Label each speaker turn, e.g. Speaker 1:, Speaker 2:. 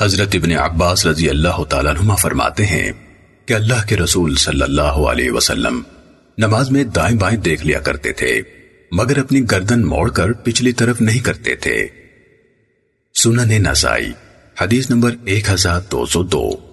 Speaker 1: حضرت ابن عباس رضی اللہ تعالیٰ نما فرماتے ہیں کہ اللہ کے رسول صلی اللہ علیہ وسلم نماز میں دائیں بائیں دیکھ لیا کرتے تھے، مگر اپنی گردن موڑ کر پچھلی طرف نہیں کرتے تھے۔ سنن نسائی، حدیث نمبر ایک ہزار دو سو دو۔